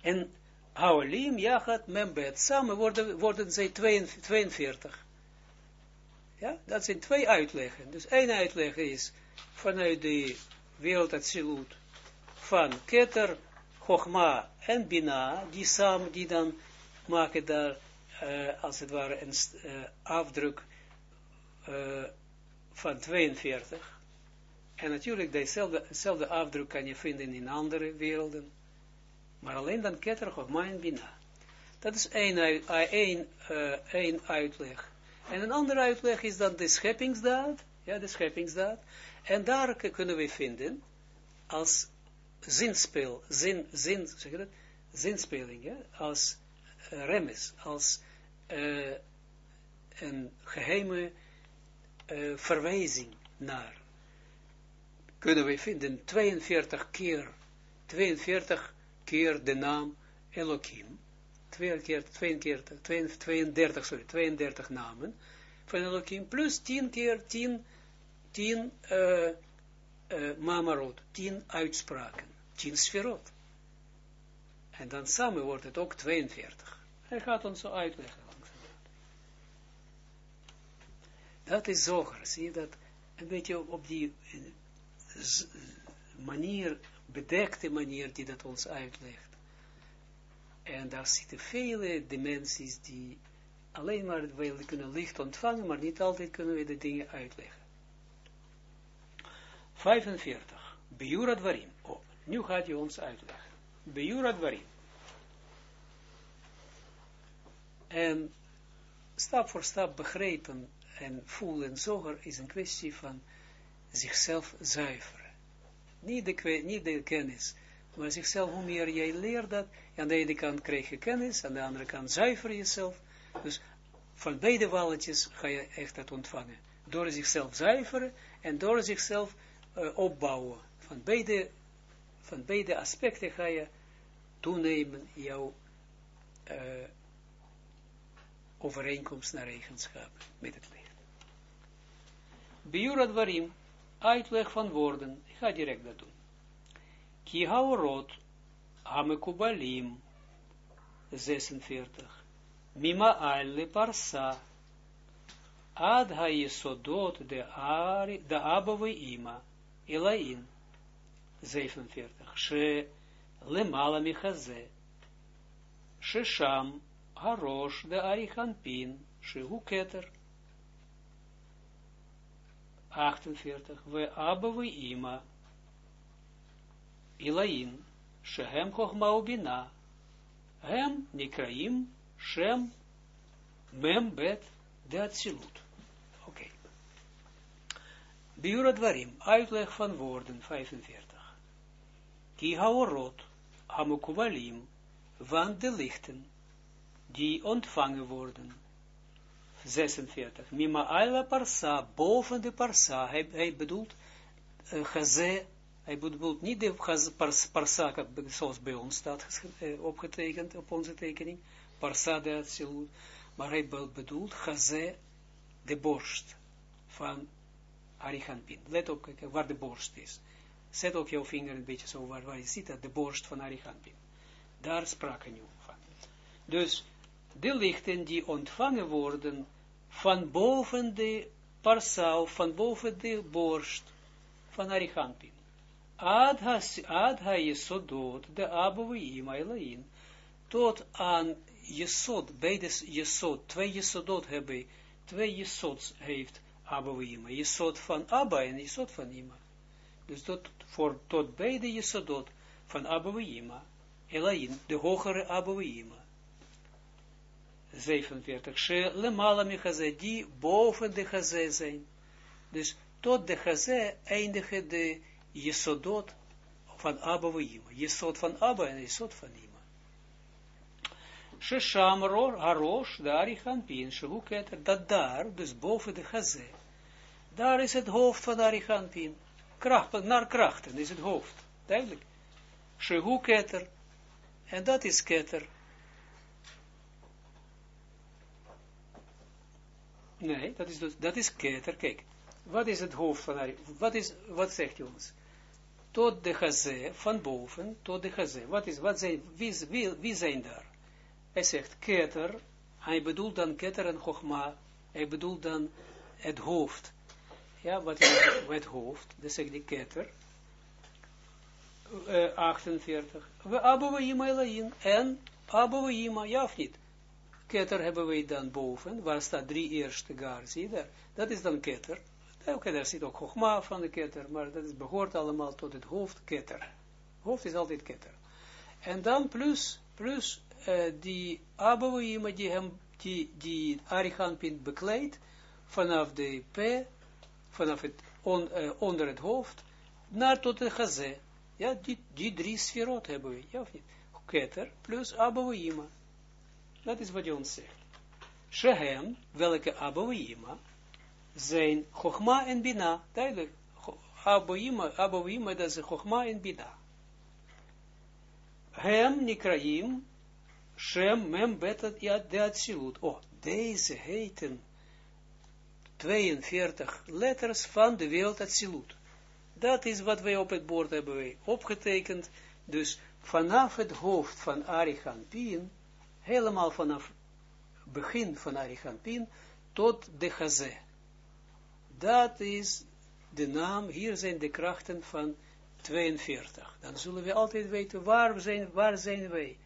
[SPEAKER 1] En Haolim, Jachat, Membet, samen worden, worden zij 42. Ja, dat zijn twee uitleggen. Dus één uitleg is vanuit de wereld van Keter, Chogma en Bina, die samen, die dan maken daar, uh, als het ware, een uh, afdruk uh, van 42. En natuurlijk, dezelfde, dezelfde afdruk kan je vinden in andere werelden. Maar alleen dan Keter, Chogma en Bina. Dat is één, één, één uitleg. En een andere uitleg is dan de scheppingsdaad. Ja, de scheppingsdaad. En daar kunnen we vinden, als zinspeel, zin, zin, zeg je dat? Zinspeling, als uh, remes, als een geheime verwijzing naar. Kunnen we vinden 42 keer, 42 keer de naam Elohim, twee keer, twee keer, 32, sorry, 32 namen van Elohim, plus 10 keer 10, 10 uh, uh, mamarot, 10 uitspraken tien sferot. En dan samen wordt het ook 42. Hij gaat ons zo uitleggen. Dat is zoger, zie je dat? Een beetje op die manier, bedekte manier die dat ons uitlegt. En daar zitten vele dimensies die alleen maar we kunnen licht ontvangen, maar niet altijd kunnen we de dingen uitleggen. 45. Biurat Varim. Oh. Nu gaat hij ons uitleggen. Bejura dwarim. En stap voor stap begrepen en voelen zoger is een kwestie van zichzelf zuiveren. Niet de, niet de kennis Maar zichzelf, hoe meer jij leert dat, aan de ene kant krijg je kennis, aan de andere kant zuiver jezelf. Dus van beide walletjes ga je echt dat ontvangen. Door zichzelf zuiveren en door zichzelf uh, opbouwen. Van beide, van beide aspecten ga je toenemen jouw uh, overeenkomst naar eigenschap met het licht. Biurat warim, uitleg van woorden, ga direct dat doen. Ki haorot, hamekubalim, 46. Mima alle parsa, ad ha-yesodot de, de above ima, elain, 47. She lemala michaze, she sham harosh de arichanpin, she hu keter, 48. We above ima, ilain, shehem chochma ubina, hem nikraim, shem, mem bet, de. Oké. Okay. Biura dwarim, uitleg van woorden, 45. Ki haorot, hamukuvalim, van de lichten, die ontvangen worden. 46. Mima ala parsa, boven de parsa, hij, hij bedoelt, uh, hij bedoelt niet de parsa, zoals bij ons staat uh, opgetekend op onze tekening, parsa de Atsilut, maar hij bedoelt gaze, de borst van Arihanpin. Let op waar de borst is. Zet ook jouw vinger een beetje zo waar, waar je ziet de borst van Arihanpin. Daar spraken nu van. Dus de lichten die ontvangen worden van boven de parsa, van boven de borst van Arihanpin. Ad ha jesodot, de ailain, tot aan jesod, beide jesod, twee jesodot hebben, twee jesods heeft aboeim, jesod van Abba en van Ima. Dus tot, voor, tot beide jesodot van aboeim, elain, de hogere aboeim. 47. She lemala mechaze, die boven de chaze zijn. Dus tot de chaze eindigen de jesodot van Abba Ima. Jesod van Abba en jesod van Ima. Shesham harosh, daar aan pin, shehuketer, dat daar, dus boven de chaze, daar is het hoofd van Arichanpin. Kracht, naar krachten is het hoofd. Duidelijk. Shehu keter. En dat is keter. Nee, dat is, dus, dat is keter. Kijk, wat is het hoofd van haar? Wat, is, wat zegt hij ons? Tot de gazé, van boven, tot de gazé. Wat is, wat zijn, wie, zijn daar? Hij zegt keter, hij bedoelt dan keter en chogma, hij bedoelt dan het hoofd. Ja, wat is het hoofd? Dat zegt die keter. Uh, 48. We abouwima elayin. En abouwima, ja of niet? hebben wij dan boven, waar staat drie eerste gar, zie? Dat is dan ketter. Oké, okay, daar zit ook hoogma van de ketter, maar dat is, behoort allemaal tot het hoofd ketter. Hoofd is altijd ketter. En dan plus, plus uh, die Abouima die hem, die, die Arihanpin bekleedt, vanaf de P, vanaf het, uh, onder het hoofd, naar tot de Gazé. Ja, die, die drie sferot hebben we, ja of niet? Ketter plus Abouima. Dat is wat je ons zegt. Shehem, welke Abouima, zijn Chogma en Bina. Duidelijk. Abouima, dat is Chogma en Bina. Hem, Nikraim, Shem, Mem, Betat, ja, de Atsilut. Oh, deze heten 42 letters van de wereld Atsilut. Dat is wat wij op het bord hebben opgetekend. Dus vanaf het hoofd van Pien helemaal vanaf begin van Arichampin tot de Chazé. Dat is de naam, hier zijn de krachten van 42. Dan zullen we altijd weten, waar zijn, waar zijn wij?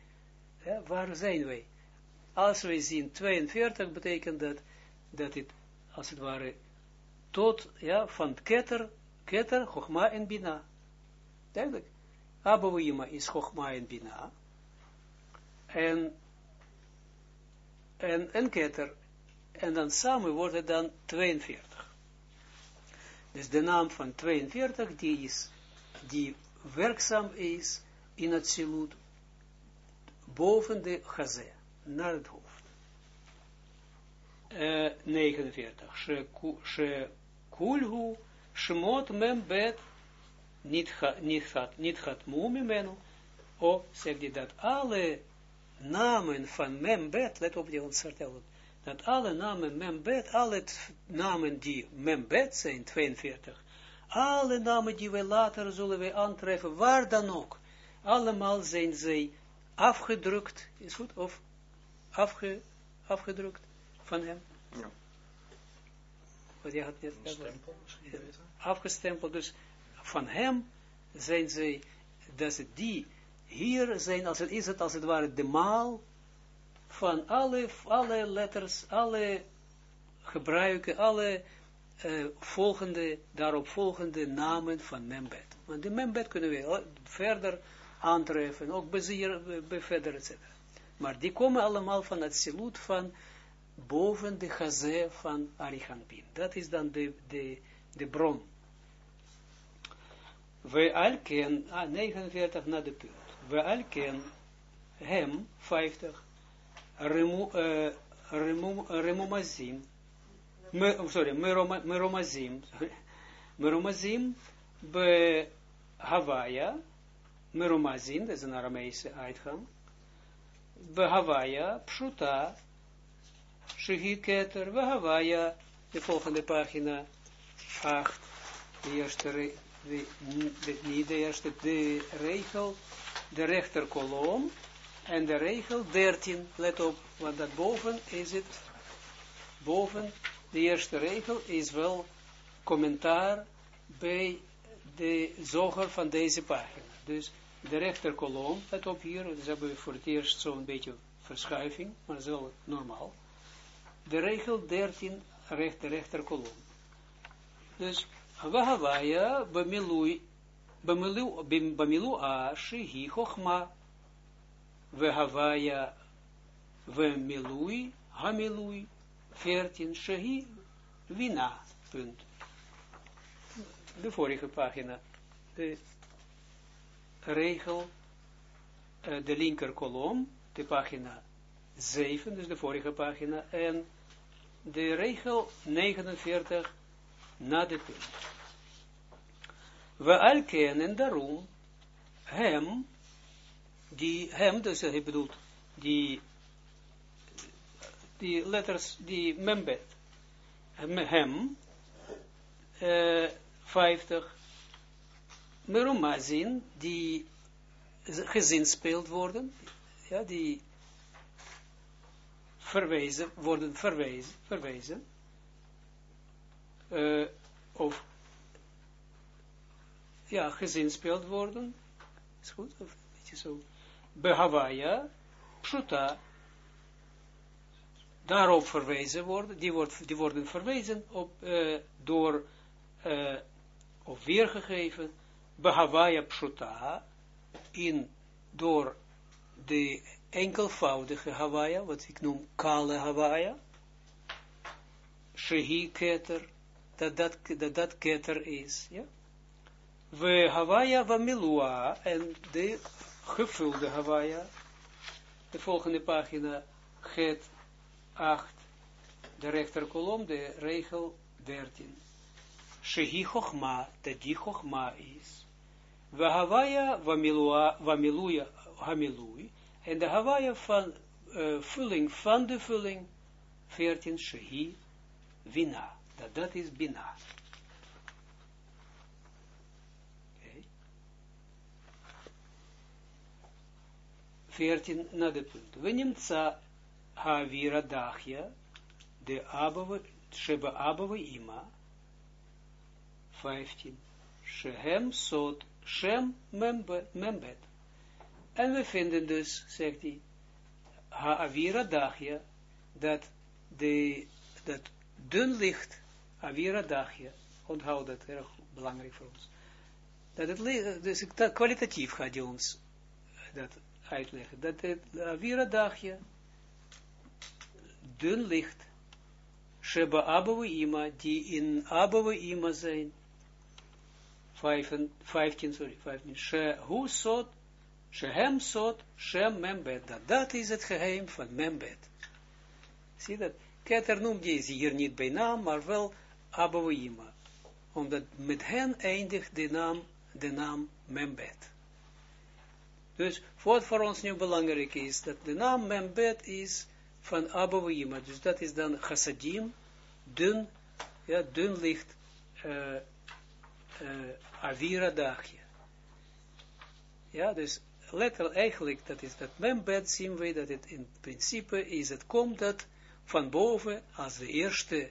[SPEAKER 1] Ja, waar zijn wij? Als wij zien 42, betekent dat, dat het, als het ware, tot, ja, van ketter, ketter, chogma en bina. Duidelijk. Abouima is chogma en bina. En en een ketter, en dan samen wordt het dan 42. Dus de naam van 42, die, is, die werkzaam is in het silut, boven de gazé, naar het hoofd. Uh, 49. She kulhu shmot mem bet niet gaat, gaat mumimenu. Of zegt hij dat alle namen van membet, let op die ons vertellen, dat alle namen membet, alle namen die membet zijn, 42, alle namen die we later zullen we aantreffen, waar dan ook, allemaal zijn zij afgedrukt, is goed, of afge, afgedrukt van hem. Ja. Wat je had net afgestempeld, dus van hem zijn zij, dat het die hier zijn, als het is het als het ware de maal van alle, letters, alle gebruiken, alle uh, volgende, daarop volgende namen van membed. Want de membed kunnen we verder aantreffen, ook bezier, be, verder, etc. Maar die komen allemaal van het silut van boven de gazé van Arichampin. Dat is dan de, bron. We alken, ah, 49 na de punt. We alken hem, 50, remu, uh, remu, remumazim, me, sorry, meromazim, meromazim, be Hawaia, meromazim, dat is een Arameese uitgang, be Hawaia, pshuta, shehi keter, be Hawaia, de volgende pagina, 8, de eerste de, de, niet de eerste, de regel, de rechterkolom, en de regel 13, let op, want dat boven is het, boven, de eerste regel is wel commentaar bij de zoger van deze pagina. Dus de rechterkolom, let op hier, dus hebben we voor het eerst zo'n beetje verschuiving, maar dat is wel normaal. De regel 13, recht, rechterkolom. Dus, Wahawaya bemilu, bemilu, bemilu, bemilu, we havaya we milui, hamilui, 14, shehi, wina, punt. De vorige pagina, de regel, eh, de linker kolom, de pagina 7, dus de vorige pagina, en de regel 49 na de punt. We al kennen daarom hem, die hem, dus hij bedoelt, die, die letters, die membet, hem, uh, 50, merumazin, die gezinspeeld worden, ja, die verwezen, worden verwezen, verwezen uh, of ja, gezinspeeld worden. Is goed? Of een beetje zo. Behawaya, pshuta, daarop verwezen worden, die, wordt, die worden verwezen op, uh, door, uh, of weergegeven, Behawaya pshuta, in, door de enkelvoudige Hawaia, wat ik noem kale Hawaia, Shehi Keter, dat dat, keter is. Ja? We van Milua en de gevulde Hawaia. De volgende pagina, het 8, de rechterkolom, de regel 13. Shehi Chochma, dat die Chochma is. We Hawaia van Milua, van Miluja, Hamilui. En de Hawaia van uh, van de vulling, 14, Shehi Vina dat dat is Bina. 14 na de punt. We nimtza ha-vira dachia, de above, sheba above ima, 15. Shehem sot, shem membet. En we vinden dus, zegt hij, ha-avira dachia, dat de, dat dun licht Avira dagje, onthoud dat, erg belangrijk voor ons. Dat het, dus kwalitatief gaat ons dat uitleggen. Dat het Avira dagje, dun licht, Sheba Abawe Ima, die in Abawe Ima zijn, 15, sorry, 15, She, hoe sot, Shehem sot Shem Membet. Dat, dat is het geheim van Membet. Zie dat? Keter noemt deze hier niet bij naam, maar wel Abouima. Omdat met hen eindigt de naam, de naam Membet. Dus wat voor ons nu belangrijk is, dat de naam Membet is van Abouima. Dus dat is dan chassadim, dun, ja, dun licht, uh, avira dagje. Ja, dus letterlijk dat is dat Membet zien we dat het in principe is, het komt dat van boven, als de eerste,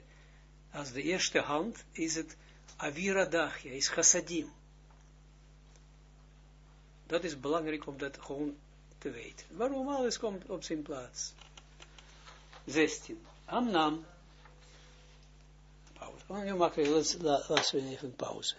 [SPEAKER 1] als de eerste hand, is het avira dagje, is chassadim. Dat is belangrijk om dat gewoon te weten. Waarom alles komt op zijn plaats. 16. Amnam. Pauze. Oh, nu maken we, laten we even pauze.